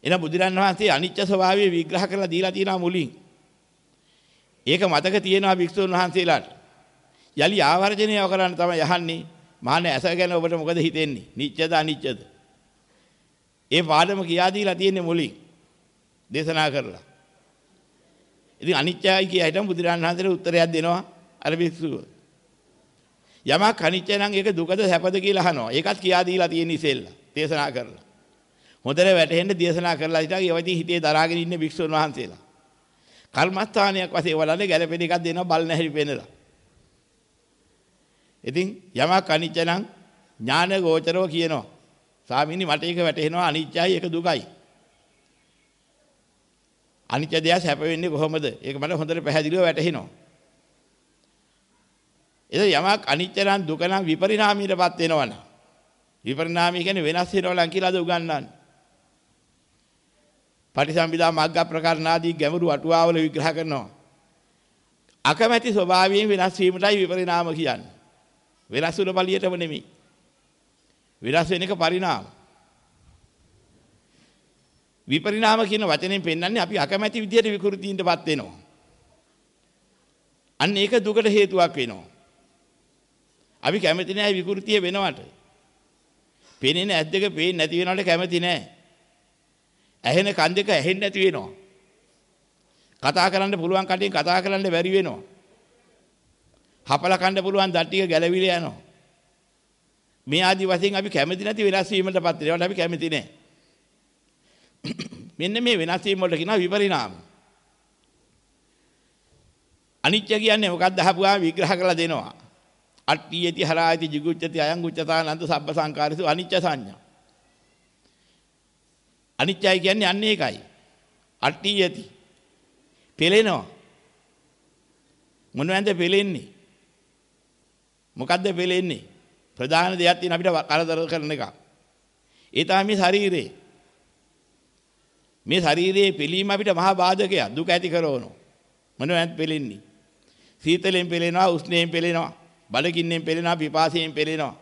එන බුදුරන් වහන්සේ අනිත්‍ය ස්වභාවය විග්‍රහ කරලා දීලා තියෙනවා මුලින්. ඒක මතක තියෙනවා භික්ෂුන් වහන්සේලාට. යලි ආවර්ජනය කරන්න තමයි යහන්නේ. මාන ඇස ගැන ඔබට මොකද හිතෙන්නේ? නිත්‍යද අනිත්‍යද? ඒ පාඩම කියා දීලා තියෙන්නේ මුලින්. දේශනා කරලා. ඉතින් අනිත්‍යයි කිය හිටම බුදුරජාණන් වහන්සේට උත්තරයක් දෙනවා අර භික්ෂුව. යමක් අනිත්‍ය නම් ඒක දුකද සැපද කියලා අහනවා. ඒකත් කියා දීලා තියෙන ඉසෙල්ලා. දේශනා කරලා. හොඳට වැටහෙන්න දේශනා කරලා ඉතින් ඒවදී හිතේ දරාගෙන ඉන්න භික්ෂුන් වහන්සේලා. කර්මස්ථානයක් වශයෙන් වලන්නේ ගැළපෙන එකක් දෙනවා බල නැහැරි පෙන්නලා. ඉතින් යමක් අනිත්‍ය නම් ඥාන ගෝචරව කියනවා. ස්වාමීනි මට ඒක වැටහෙනවා අනිත්‍යයි ඒක දුකයි. අනිත්‍ය දෙයක් සැප වෙන්නේ කොහොමද? ඒක මට හොඳට පැහැදිලිව වැටහෙනවා. එද යමක් අනිත්‍ය නම් දුක නම් විපරිණාමයටපත් වෙනවනම් විපරිණාමය කියන්නේ වෙනස් වෙනවා කියලාද උගන්වන්නේ. පටිසම්භිදා මග්ග ප්‍රකරණාදී ගැඹුරු අටුවාවල විග්‍රහ කරනවා. අකමැති ස්වභාවයෙන් වෙනස් වීමටයි විපරිණාම කියන්නේ. වෙනස් වුණ බලියටම නෙමෙයි. වෙනස් වෙන එක පරිණාම. විපරිණාම කියන වචනයෙන් පෙන්වන්නේ අපි අකමැති විදියට විකෘතියින්ටපත් වෙනවා. අන්න ඒක දුකට හේතුවක් වෙනවා. අපි කැමති නැහැ විකෘතිය වෙනවට. පේන්නේ ඇස් දෙක පේන්නේ නැති වෙනවට කැමති නැහැ. ඇහෙන කන් දෙක ඇහෙන්නේ නැති වෙනවා. කතා කරන්න පුළුවන් කටින් කතා කරන්න බැරි වෙනවා. හපල කන්න පුළුවන් දත් ටික ගැලවිලා යනවා. මේ ආදි වශයෙන් අපි කැමති නැති වෙනස් වීමකටපත් වෙනවට අපි කැමති නැහැ. [COUGHS] මෙන්න මේ වෙනස් වීම වලට කියනවා විපරිණාම. අනිත්‍ය කියන්නේ මොකක්ද අහපුවා විග්‍රහ කරලා දෙනවා. අට්ඨියති හරායති jigucchati අයං උච්චතානන්ත සබ්බ සංකාරසු අනිච්ච සංඥා. අනිත්‍යයි කියන්නේ අන්න ඒකයි. අට්ඨියති. පෙලෙනවා. මොනවද පෙලෙන්නේ? මොකද්ද පෙලෙන්නේ? ප්‍රධාන දෙයක් තියෙන අපිට කරදර කරන එක. ඒ තමයි මේ ශරීරේ. මේ ශරීරයේ පිළීම අපිට මහා බාධකයක් දුක ඇති කරවනවා. මොනවද පෙලෙන්නේ? සීතලෙන් පෙලෙනවා, උෂ්ණයෙන් පෙලෙනවා, බඩගින්නෙන් පෙලෙනවා, පිපාසයෙන් පෙලෙනවා.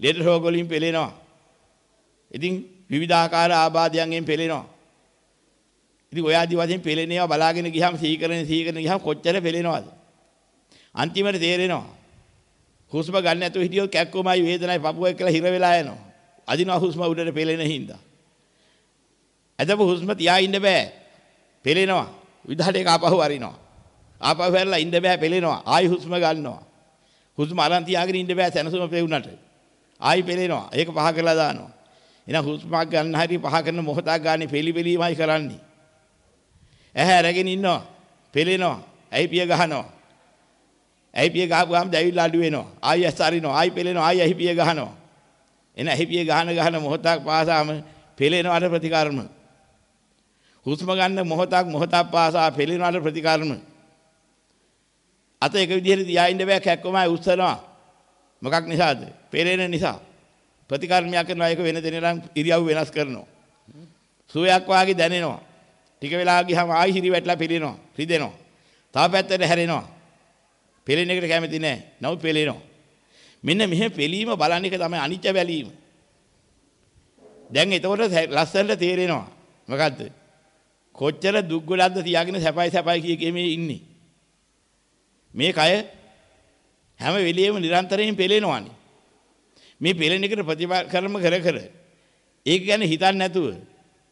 ලෙඩ රෝග වලින් පෙලෙනවා. ඉතින් විවිධාකාර ආබාධයන්ගෙන් පෙලෙනවා. ඉතින් ඔය ආදි වශයෙන් පෙලෙන ඒවා බලාගෙන ගියාම සීකරන සීකරන ගියාම කොච්චර පෙලෙනවද? අන්තිමට තේරෙනවා. හුස්ම ගන්න නැතුව හිටියොත් කැක්කමයි වේදනයි පපුවයි කියලා හිර වෙලා යනවා. අදිනවා හුස්ම උඩට පෙලෙන හින්දා. ඇදපු හුස්ම තියා ඉන්න බෑ. පෙලෙනවා. විදහට එක ආපහු අරිනවා. ආපහු හැරලා ඉන්න බෑ පෙලෙනවා. ආයි හුස්ම ගන්නවා. හුස්ම අරන් තියාගෙන ඉන්න බෑ සැනසුම පෙවුනට. ආයි පෙලෙනවා. ඒක පහ කරලා දානවා. එහෙනම් හුස්මක් ගන්න හැටි පහ කරන මොහොතක් ගන්න පෙලි පෙලීමයි කරන්නේ. ඇහැ අරගෙන ඉන්නවා. පෙලෙනවා. ඇයි පිය ගහනවා. ඇයි පිය ගහපුවාම දැවිල්ල අඩු වෙනවා. ආයි ඇස් අරිනවා. ආයි පෙලෙනවා. ආයි ඇහි පිය ගහනවා. එන ඇහි පිය ගහන ගහන මොහොතක් පාසාම පෙලෙනවට ප්‍රතිකර්ම. හුස්ම ගන්න මොහොතක් මොහොතක් පාසා පෙලෙනවට ප්‍රතිකර්ම. අත එක විදිහට තියා ඉන්න බෑ කැක්කමයි උස්සනවා. මොකක් නිසාද? පෙරෙන නිසා. ප්‍රතිකර්මයක් කරනවා ඒක වෙන දෙනෙනම් ඉරියව් වෙනස් කරනවා. සුවයක් වාගේ දැනෙනවා. ටික වෙලා ගියාම ආයි හිරි වැටලා පිරෙනවා. රිදෙනවා. තව පැත්තට හැරෙනවා. පෙලෙන එකට කැමති නැහැ. නමුත් පෙලෙනවා. මෙන්න මෙහෙ පෙලීම බලන එක තමයි අනිච්ච බැලීම. දැන් එතකොට ලස්සනට තේරෙනවා. මොකද්ද? කොච්චර දුක් ගොඩක්ද තියාගෙන සැපයි සැපයි කිය කී මේ ඉන්නේ. මේ කය හැම වෙලෙම නිරන්තරයෙන් පෙලෙනවානේ. මේ පෙලෙන එකට ප්‍රතිකර්ම කර කර ඒක ගැන හිතන්නේ නැතුව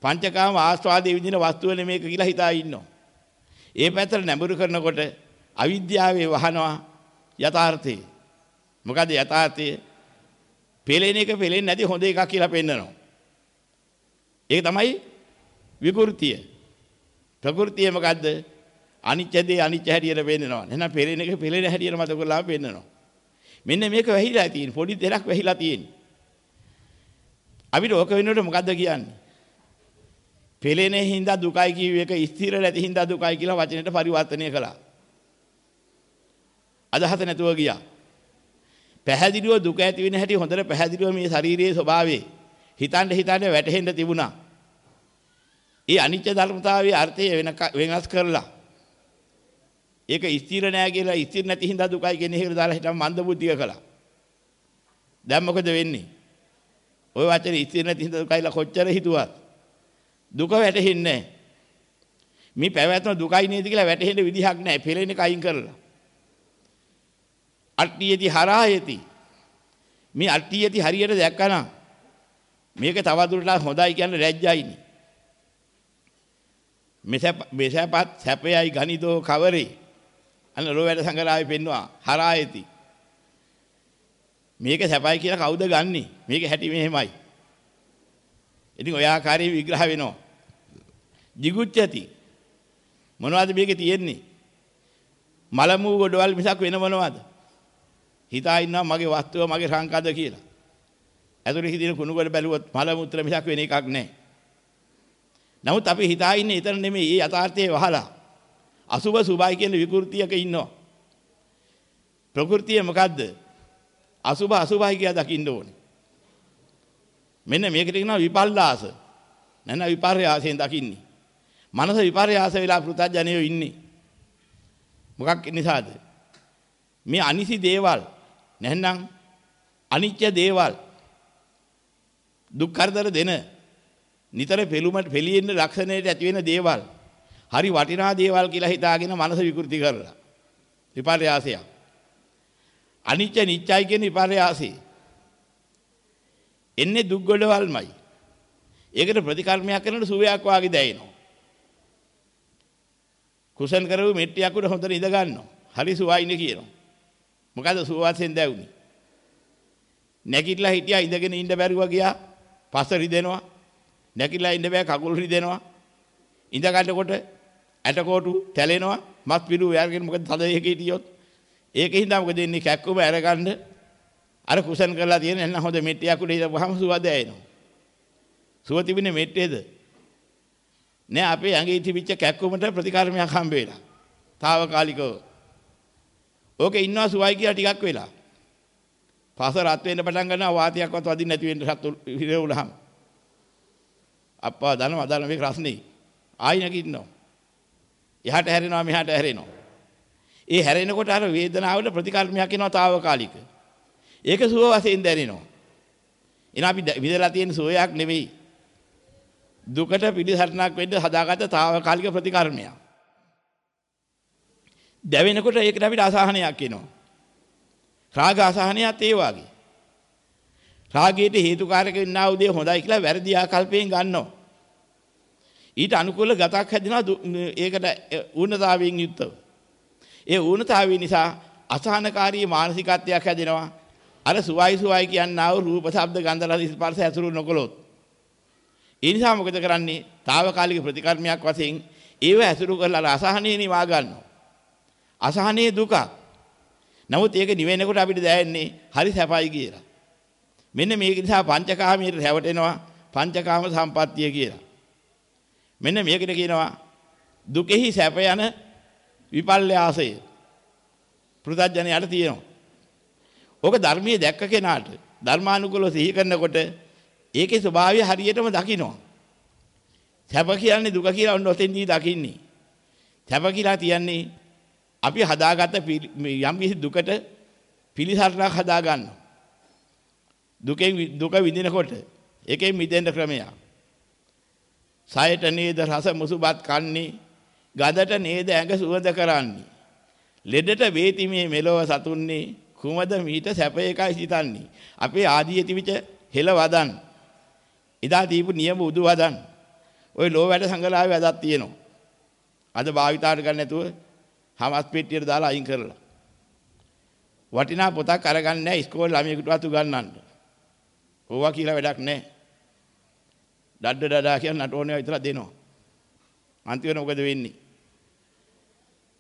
පංචකාම ආස්වාදයේ විඳින වස්තුව නෙමේක කියලා හිතා ඉන්නවා. ඒ පැත්තට නැඹුරු කරනකොට අවිද්‍යාවේ වහනවා යථාර්ථය. මොකද යථාර්ථය පෙලෙන එක පෙලෙන්නේ නැති හොඳ එකක් කියලා පෙන්නනවා. ඒක තමයි විකෘතිය. ප්‍රകൃතිය මොකද්ද? අනිත්‍ය දේ අනිත්‍ය හැටියට පෙන්නනවා. එහෙනම් පෙලෙන එක පෙලෙන හැටියට මත කරලා පෙන්නනවා. මෙන්න මේක වැහිලා තියෙන පොඩි දෙයක් වැහිලා තියෙන්නේ. අපිට ඕක වෙනකොට මොකද්ද කියන්නේ? පෙලෙන හින්දා දුකයි කියව එක ස්ථිර නැති හින්දා දුකයි කියලා වචනෙට පරිවර්තනය කළා. අදහස නැතුව ගියා. පැහැදිලිව දුක ඇති වෙන හැටි හොඳට පැහැදිලිව මේ ශාරීරියේ ස්වභාවය හිතන්න හිතන්න වැටහෙන්න තිබුණා. ඒ අනිත්‍ය ධර්මතාවයේ අර්ථය වෙන වෙනස් කරලා ඒක ස්ථිර නෑ කියලා ස්ථිර නැති හින්දා දුකයි කියන එකට දාලා හිටම මන්ද බුද්ධිය කළා. දැන් මොකද වෙන්නේ? ওই වචනේ ස්ථිර නැති හින්දා දුකයිලා කොච්චර හිතුවත් දුක වැටහෙන්නේ මේ පැවැත්ම දුකයි නේද කියලා වැටහෙන්න විදිහක් නැහැ. පෙරෙන එක අයින් කරලා. අට්ටියති හරායති. මේ අට්ටියති හරියට දැක්කනම් මේක තවදුරටත් හොඳයි කියන්නේ ලැජ්ජයිනේ. මෙසපත් සැපයයි ගනිතෝ කවරේ? අන්න රෝවැඩ සංගරාවේ පෙන්නවා. හරායති මේක සැපයි කියලා කවුද ගන්නෙ? මේක හැටි මෙහෙමයි. ඉතින් ඔය ආකාරයේ විග්‍රහ වෙනවා. jigucchati මොනවද මේකේ තියෙන්නේ? මලමු ගොඩවල් මිසක් වෙන මොනවද? හිතා ඉන්නවා මගේ වස්තුව මගේ සංකද කියලා. ඇතුලේ හිටින කුණු ගොඩ බැලුවොත් මල මුත්‍ර මිසක් වෙන එකක් නැහැ නමුත් අපි හිතා ඉන්නේ ඊතර නෙමෙයි ඒ යථාර්ථයේ වහලා. අසුබ සුබයි කියන විකෘතියක ඉන්නවා. ප්‍රകൃතිය මොකද්ද? අසුබ අසුබයි කියලා දකින්න ඕනේ. මෙන්න මේකට කියනවා විපල්ලාස. නැන විපර්යාසයෙන් දකින්නේ. මනස විපර්යාස වෙලා පෘථජ්ජනයෝ ඉන්නේ. මොකක් නිසාද? මේ අනිසි දේවල් නැත්නම් අනිත්‍ය දේවල් දුක් කරදර දෙන නිතර පෙළුමට පෙළියෙන්න ලක්ෂණයට ඇති වෙන දේවල් හරි වටිනා දේවල් කියලා හිතාගෙන මනස විකෘති කරලා. විපර්යාසය අනිත්‍ය නිත්‍යයි කියන විපර්යාසය. එන්නේ දුක් ගොඩවල්මයි ඒකට ප්‍රතිකර්මයක් කරනකොට සුවයක් වාගේ දැනෙනවා. කුසල් කරව මෙට්ටියක් උඩ හොඳට ඉඳ ගන්නවා හරි සුවයිනේ කියනවා. මොකද සුවවත්ෙන් දැවුනේ නැගිටලා හිටියා ඉඳගෙන ඉන්න බැරුව ගියා පස රිදෙනවා නැකිලා ඉන්න බෑ කකුල් රිදෙනවා. ඉඳ ගන්නකොට ඇටකොටු තැලෙනවා. මස් පිළු වෑරගෙන මොකද තද එකේ හිටියොත්. ඒකෙන් හින්දා මොකද ඉන්නේ කැක්කුම අරගන්න අර කුසන් කරලා තියෙන එන්න හොඳ මෙට්ටියක් උඩ ඉඳපුවාම සුවද ඇෙනවා. සුව තිබුණේ මෙට්ටේද? නෑ අපේ ඇඟේ තිබිච්ච කැක්කුමට ප්‍රතිකාරමයක් හම්බ වෙලා. తాවකාලිකව. ඕකේ ඉන්නවා සුවයි කියලා ටිකක් වෙලා. පස රත් වෙන්න පටන් ගන්නවා වාතයක්වත් වදින්න නැති වෙන්න සතු හිරවුනහම. අප්පා දනවා දන්න මේක රස්නේ. ආයි නැගිටිනවා. එහාට හැරෙනවා මෙහාට හැරෙනවා. ඒ හැරෙනකොට අර වේදනාවට ප්‍රතිකර්මයක් එනවා తాවකාලික. ඒක සුව වශයෙන් දැනෙනවා. එන අපි විදලා තියෙන සෝයක් නෙවෙයි. දුකට පිළිසරණක් වෙන්න හදාගත්ත తాවකාලික ප්‍රතිකර්මයක්. දැවෙනකොට ඒකට අපිට අසහනයක් එනවා. රාග අසහනයත් ඒ වගේ. රාගයට හේතුකාරක වෙන්නා උදේ හොඳයි කියලා වැරදි ආකල්පයෙන් ගන්නවා. ඊට අනුකූල ගතක් හැදෙනවා ඒකට ඌනතාවයෙන් යුක්තව. ඒ ඌනතාවය නිසා අසහනකාරී මානසිකත්වයක් හැදෙනවා. අර සුවයි සුවයි කියනා වූ රූප, ශබ්ද, ගන්ධ, රස, ස්පර්ශ ඇසුරු නොකළොත්. ඒ නිසා මොකද කරන්නේ? తాවකාලික ප්‍රතිකර්මයක් වශයෙන් ඒව ඇසුරු කරලා අසහනේ නිවා ගන්නවා. අසහනේ දුක. නමුත් ඒක නිවෙනකොට අපිට දැනෙන්නේ හරි සැපයි කියලා. මෙන්න මේක නිසා පංචකාමීට රැවටෙනවා පංචකාම සම්පත්තිය කියලා. මෙන්න මේකට කියනවා දුකෙහි සැප යන විපල්යාසය. පෘථජ්ජනයට තියෙනවා. ඕක ධර්මයේ දැක්ක කෙනාට ධර්මානුකූලව සිහි කරනකොට ඒකේ ස්වභාවය හරියටම දකිනවා. සැප කියන්නේ දුක කියලා ඔන්න ඔතෙන්දී දකින්නේ. සැප කියලා තියන්නේ අපි හදාගත්ත යම් කිසි දුකට පිළිසරණක් හදා ගන්නවා. දුකෙන් දුක විඳිනකොට ඒකෙන් මිදෙන්න ක්‍රමයක්. සයට නේද රස මුසුබත් කන්නේ ගඳට නේද ඇඟ සුවඳ කරන්නේ. ලෙඩට වේතිමේ මෙලොව සතුන්නේ කුමද මීට සැප එකයි සිතන්නේ. අපේ ආදී තිබිච්ච හෙළ වදන්. එදා දීපු නියම උදු වදන්. ওই ලෝ වැඩ සංගලාවේ අදක් තියෙනවා. අද භාවිතාට ගන්න නැතුව හමස් පෙට්ටියට දාලා අයින් කරලා. වටිනා පොතක් අරගන්නේ නැහැ ඉස්කෝලේ ළමයෙකුටවත් උගන්වන්න. ඕවා කියලා වැඩක් නැහැ. ඩඩ ඩඩා කියන නටෝනේ විතර දෙනවා. අන්තිමට මොකද වෙන්නේ?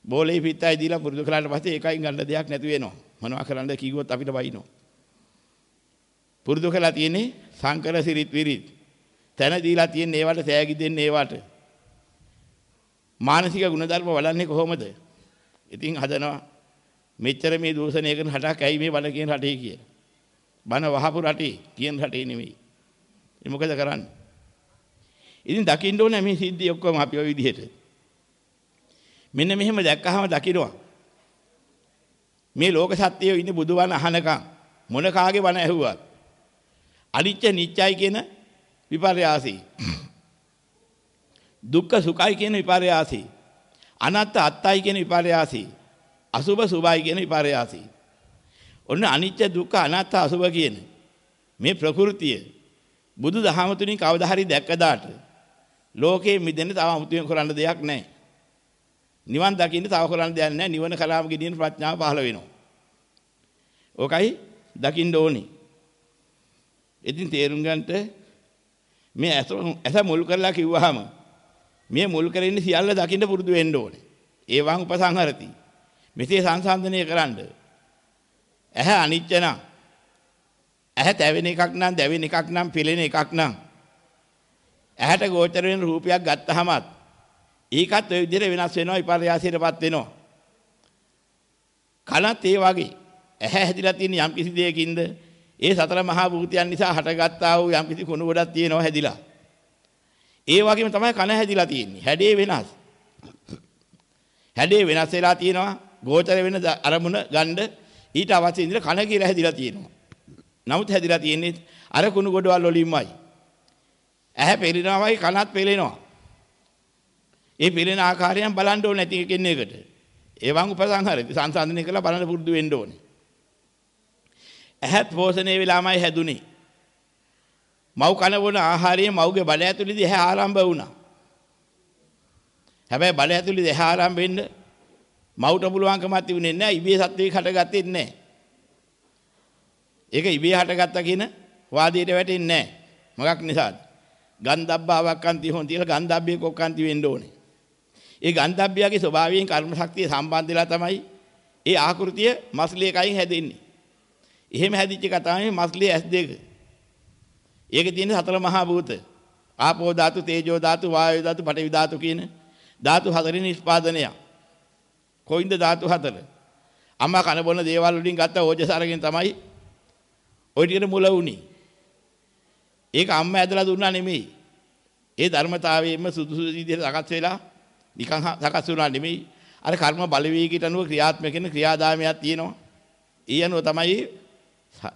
බෝලේ පිටයි දීලා පුරුදු කළාට පස්සේ ඒකයින් ගන්න දෙයක් නැති වෙනවා. මොනවා කරන්නද කිව්වොත් අපිට වයින්නවා. පුරුදු කළා තියෙන්නේ සංකර සිරිත් විරිත්. තැන දීලා තියෙන්නේ ඒවට තෑගි දෙන්නේ ඒවට. මානසික ගුණධර්ම වඩන්නේ කොහොමද? ඉතින් හදනවා මෙච්චර මේ දූෂණය කරන රටක් ඇයි මේ බණ කියන රටේ කියලා. බණ වහපු රටේ කියන රටේ නෙමෙයි. ඒ මොකද කරන්නේ? ඉතින් දකින්න ඕනේ මේ සිද්ධි ඔක්කොම අපි ওই විදිහට. මෙන්න මෙහෙම දැක්කහම දකින්නවා. මේ ලෝක සත්‍යයේ ඉන්නේ බුදුවන අහනකම් මොන කාගේ බණ ඇහුවත් අනිච්ච නිච්චයි කියන විපර්යාසී. දුක්ඛ සුඛයි කියන විපර්යාසී. අනත්ත අත්තයි කියන විපර්යාසී. අසුභ සුභයි කියන විපර්යාසී. ඔන්න අනිච්ච දුක්ඛ අනාත්ත අසුභ කියන මේ ප්‍රകൃතිය බුදු දහම තුලින් කවදා හරි දැක්කදාට ලෝකේ මිදෙන්න තව අමුතුවෙන් කරන්න දෙයක් නැහැ. නිවන් දකින්න තව කරන්න දෙයක් නැහැ. නිවන කලාම ගෙනියන ප්‍රඥාව පහළ වෙනවා. ඕකයි දකින්න ඕනේ. ඉතින් තේරුම් ගන්නට මේ ඇස මුල් කරලා කිව්වහම මේ මුල් කරගෙන ඉන්න සියල්ල දකින්න පුරුදු වෙන්න ඕනේ. ඒවං උපසංහරති. මෙසේ සංසන්දනය කරන්න. ඇහැ අනිත්‍ය නම් ඇහැ තැවෙන එකක් නම් දැවෙන එකක් නම් පිළෙන එකක් නම් ඇහැට ගෝචර වෙන රූපයක් ගත්තහමත් ඒකත් ওই විදිහට වෙනස් වෙනවා විපර්යාසයටපත් වෙනවා. කනත් ඒ වගේ ඇහැ හැදිලා තියෙන යම් කිසි දෙයකින්ද ඒ සතර මහා භූතයන් නිසා හටගත්තා වූ යම් කිසි කුණු ගොඩක් තියෙනවා හැදිලා. ඒ වගේම තමයි කන හැදිලා තියෙන්නේ. හැඩේ වෙනස්. හැඩේ වෙනස් වෙලා තියෙනවා. ගෝචර වෙන අරමුණ ගන්න ඊට අවශ්‍ය ඉඳලා කන කියලා හැදිලා තියෙනවා. නමුත් හැදිලා තියෙන්නේ අර කුණු ගොඩවල් වලින්මයි. ඇහැ පෙළෙනවායි කනත් පෙළෙනවා. ඒ පෙළෙන ආකාරයෙන් බලන්න ඕනේ නැති කෙනෙකුට. ඒවන් උපසංහරති සංසන්දනය කරලා බලන්න පුරුදු වෙන්න ඕනේ. ඇහත් පෝෂණය වෙලාමයි හැදුනේ. මව් කන වුණ ආහාරයේ මව්ගේ බඩ ඇතුළේදී ඇහැ ආරම්භ වුණා. හැබැයි බඩ ඇතුළේදී ඇහැ ආරම්භ වෙන්න මව්ට පුළුවන්කමක් තිබුණේ නැහැ. ඉබේ සත්වෙක් හටගත්තේ නැහැ. ඒක ඉබේ හටගත්තා කියන වාදයට වැටෙන්නේ නැහැ. මොකක් නිසාද? ගන්ධබ්බාවක් අන්ති හොන් තියලා ගන්ධබ්බේ කොක්කන්ති වෙන්න ඕනේ. ඒ ගන්ධබ්බයාගේ ස්වභාවයෙන් කර්ම ශක්තිය සම්බන්ධ වෙලා තමයි ඒ ආකෘතිය මස්ලිය කයින් හැදෙන්නේ. එහෙම හැදිච්ච එක තමයි මස්ලිය S2. ඒකේ තියෙන සතර මහා භූත. ආපෝ ධාතු, තේජෝ ධාතු, වායෝ ධාතු, පඨවි ධාතු කියන ධාතු හතරේ නිෂ්පාදනය. කොයින්ද ධාතු හතර? අම්මා කන බොන දේවල් වලින් ගත්ත ඕජස අරගෙන තමයි ওই ටිකට මුල වුණේ. ඒක අම්මා ඇදලා දුන්නා නෙමෙයි. ඒ ධර්මතාවයෙන්ම සුදුසු විදිහට සකස් වෙලා නිකන් සකස් වුණා නෙමෙයි. අර කර්ම බලවේගයට අනුව ක්‍රියාත්මක වෙන ක්‍රියාදාමයක් තියෙනවා. ඒ අනුව තමයි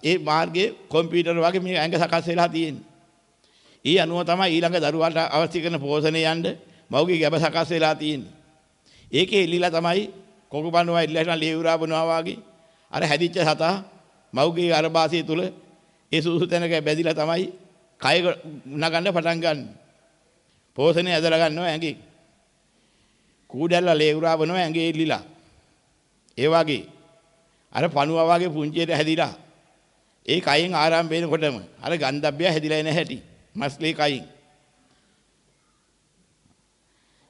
ඒ මාර්ගයේ කම්පියුටර් වගේ මේ ඇඟ සකස් වෙලා තියෙන්නේ. ඒ අනුව තමයි ඊළඟ දරුවාට අවශ්‍ය කරන පෝෂණය යන්න මව්ගේ ගැබ සකස් වෙලා තියෙන්නේ. ඒකේ එල්ලිලා තමයි කොකුබන්නවා එල්ලලා ලේවුරා බනවා වගේ අර හැදිච්ච සතා මව්ගේ අරබාසිය තුල ඒ සූසු තැනක බැදිලා තමයි කය නගන්න පටන් ගන්න. පෝෂණය ඇදලා ගන්නවා ඇඟේ. කූඩැල්ල ලේවුරා බනවා ඇඟේ ඉල්ලිලා. ඒ වගේ අර පණුවා වගේ පුංචියට හැදිලා ඒ කයින් ආරම්භ වෙනකොටම අර ගන්ධබ්බය හැදිලා එන හැටි මස්ලේ කයින්.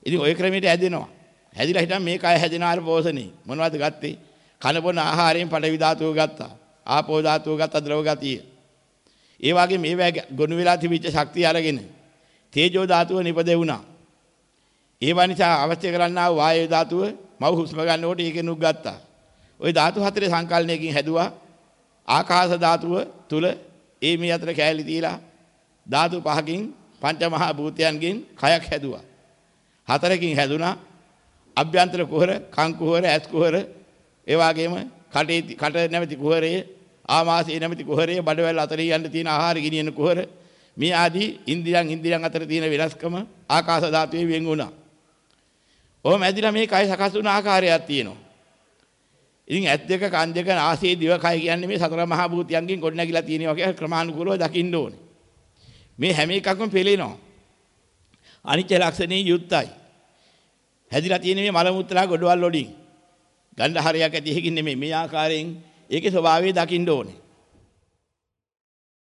ඉතින් ওই ක්‍රමයට හැදෙනවා. හැදිලා හිටන් මේ කය හැදෙන ආර පෝෂණේ මොනවද ගත්තේ? කන බොන ආහාරයෙන් පඩවි ධාතුව ගත්තා. ආපෝ ධාතුව ගත්තා ද්‍රව ගතිය. ඒ වගේ මේවා ගොනු වෙලා තිබිච්ච ශක්තිය අරගෙන තේජෝ ධාතුව නිපදෙවුණා. ඒවා නිසා අවශ්‍ය කරන්නා වූ වායෝ ධාතුව මව හුස්ම ගන්නකොට ඒකෙනුත් ගත්තා. ওই ධාතු හතරේ සංකල්පණයකින් හැදුවා ආකාශ ධාතුව තුල ඒ මේ අතර කැලලි තියලා ධාතු පහකින් පංච මහා භූතයන්ගෙන් කයක් හැදුවා. හතරකින් හැදුනා අභ්‍යන්තර කුහර, කං කුහර, ඇස් කුහර, ඒ වගේම කටේ කට නැමැති කුහරයේ, ආමාශය නැමැති කුහරයේ, බඩවැල් අතරින් යන්න තියෙන ආහාර ගිනියන කුහර මේ ආදී ඉන්ද්‍රියන් ඉන්ද්‍රියන් අතර තියෙන වෙනස්කම ආකාශ ධාතුවේ වෙන් වුණා. ඔහොම ඇදිලා මේ කය සකස් වුණ ආකාරයක් තියෙනවා. ඉතින් ඇත් දෙක කන් දෙක නාසය දිව කය කියන්නේ මේ සතර මහා භූතයන්ගෙන් ගොඩනැගිලා තියෙනවා කියලා ක්‍රමානුකූලව දකින්න ඕනේ. මේ හැම එකක්ම පෙළෙනවා. අනිත්‍ය ලක්ෂණේ යුක්තයි. හැදිලා තියෙන මේ මල මුත්‍රා ගොඩවල් වලින් ගන්ධ හරයක් ඇති එකකින් නෙමෙයි මේ ආකාරයෙන් ඒකේ ස්වභාවය දකින්න ඕනේ.